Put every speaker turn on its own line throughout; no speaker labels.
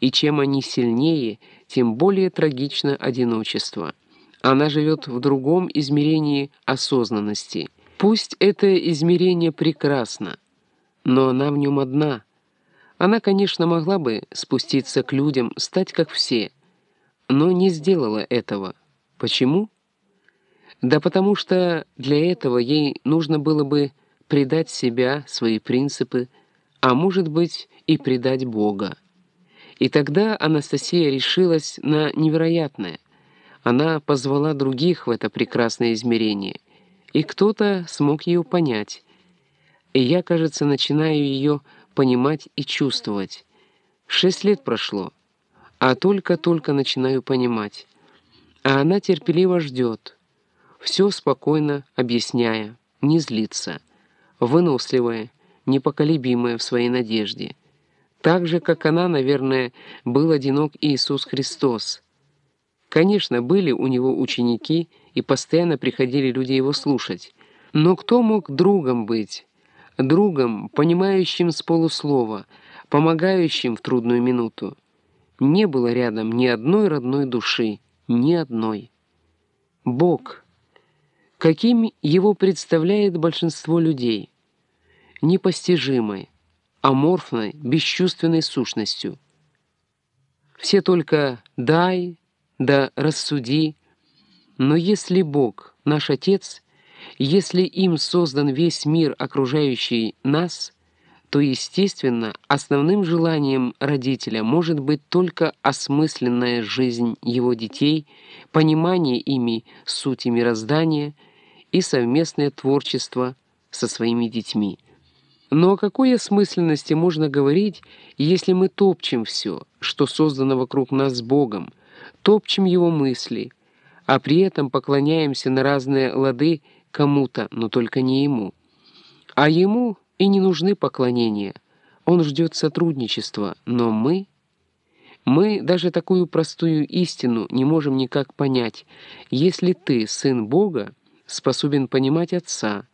и чем они сильнее, тем более трагично одиночество. Она живет в другом измерении осознанности. Пусть это измерение прекрасно, но она в нем одна. Она, конечно, могла бы спуститься к людям, стать как все, но не сделала этого. Почему? Да потому что для этого ей нужно было бы предать себя, свои принципы, а может быть и предать Бога. И тогда Анастасия решилась на невероятное. Она позвала других в это прекрасное измерение, и кто-то смог ее понять. И я, кажется, начинаю ее понимать и чувствовать. Шесть лет прошло, а только-только начинаю понимать. А она терпеливо ждет, все спокойно объясняя, не злится, выносливая, непоколебимая в своей надежде. Так же, как она, наверное, был одинок Иисус Христос. Конечно, были у него ученики, и постоянно приходили люди его слушать. Но кто мог другом быть? Другом, понимающим с полуслова, помогающим в трудную минуту. Не было рядом ни одной родной души, ни одной. Бог, каким его представляет большинство людей, непостижимой, аморфной, бесчувственной сущностью. Все только «дай», «да рассуди», но если Бог, наш Отец, если им создан весь мир, окружающий нас, то, естественно, основным желанием родителя может быть только осмысленная жизнь его детей, понимание ими сути мироздания и совместное творчество со своими детьми. Но о какой осмысленности можно говорить, если мы топчем все, что создано вокруг нас Богом, топчем Его мысли, а при этом поклоняемся на разные лады кому-то, но только не Ему. А Ему и не нужны поклонения, Он ждет сотрудничества, но мы... Мы даже такую простую истину не можем никак понять. Если ты, сын Бога, способен понимать Отца,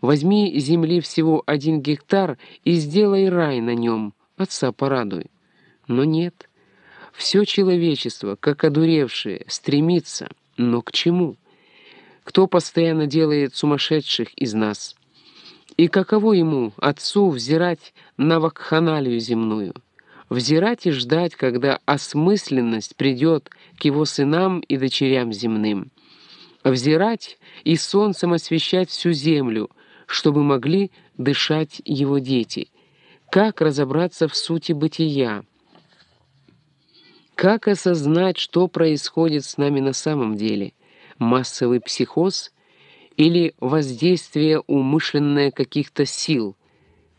Возьми земли всего один гектар и сделай рай на нем, отца порадуй. Но нет. Все человечество, как одуревшее, стремится. Но к чему? Кто постоянно делает сумасшедших из нас? И каково ему, отцу, взирать на вакханалию земную? Взирать и ждать, когда осмысленность придет к его сынам и дочерям земным. Взирать и солнцем освещать всю землю — чтобы могли дышать его дети. Как разобраться в сути бытия? Как осознать, что происходит с нами на самом деле? Массовый психоз или воздействие умышленное каких-то сил?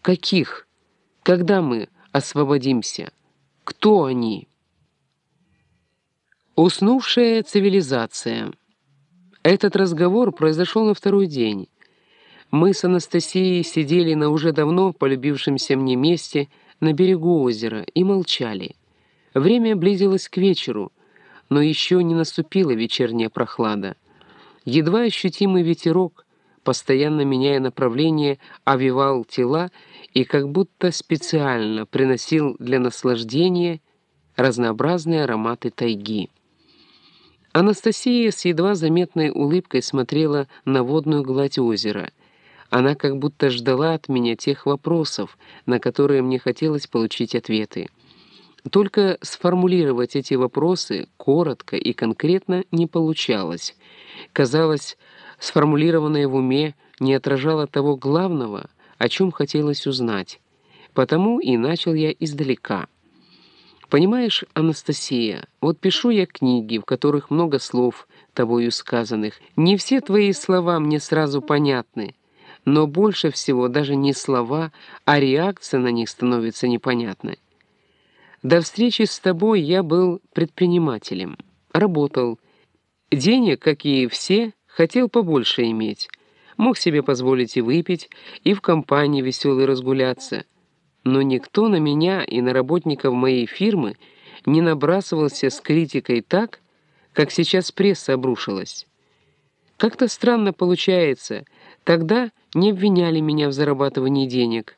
Каких? Когда мы освободимся? Кто они? Уснувшая цивилизация. Этот разговор произошел на второй день. Мы с Анастасией сидели на уже давно полюбившемся мне месте на берегу озера и молчали. Время близилось к вечеру, но еще не наступила вечерняя прохлада. Едва ощутимый ветерок, постоянно меняя направление, овивал тела и как будто специально приносил для наслаждения разнообразные ароматы тайги. Анастасия с едва заметной улыбкой смотрела на водную гладь озера — она как будто ждала от меня тех вопросов, на которые мне хотелось получить ответы. Только сформулировать эти вопросы коротко и конкретно не получалось. Казалось, сформулированное в уме не отражало того главного, о чем хотелось узнать. Потому и начал я издалека. Понимаешь, Анастасия, вот пишу я книги, в которых много слов, тобою сказанных. Не все твои слова мне сразу понятны, но больше всего даже не слова, а реакция на них становится непонятной. До встречи с тобой я был предпринимателем, работал. Денег, как и все, хотел побольше иметь. Мог себе позволить и выпить, и в компании веселой разгуляться. Но никто на меня и на работников моей фирмы не набрасывался с критикой так, как сейчас пресса обрушилась. Как-то странно получается. Тогда не обвиняли меня в зарабатывании денег.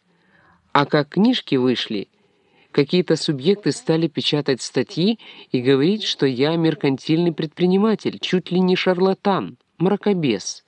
А как книжки вышли, Какие-то субъекты стали печатать статьи и говорить, что я меркантильный предприниматель, чуть ли не шарлатан, мракобес.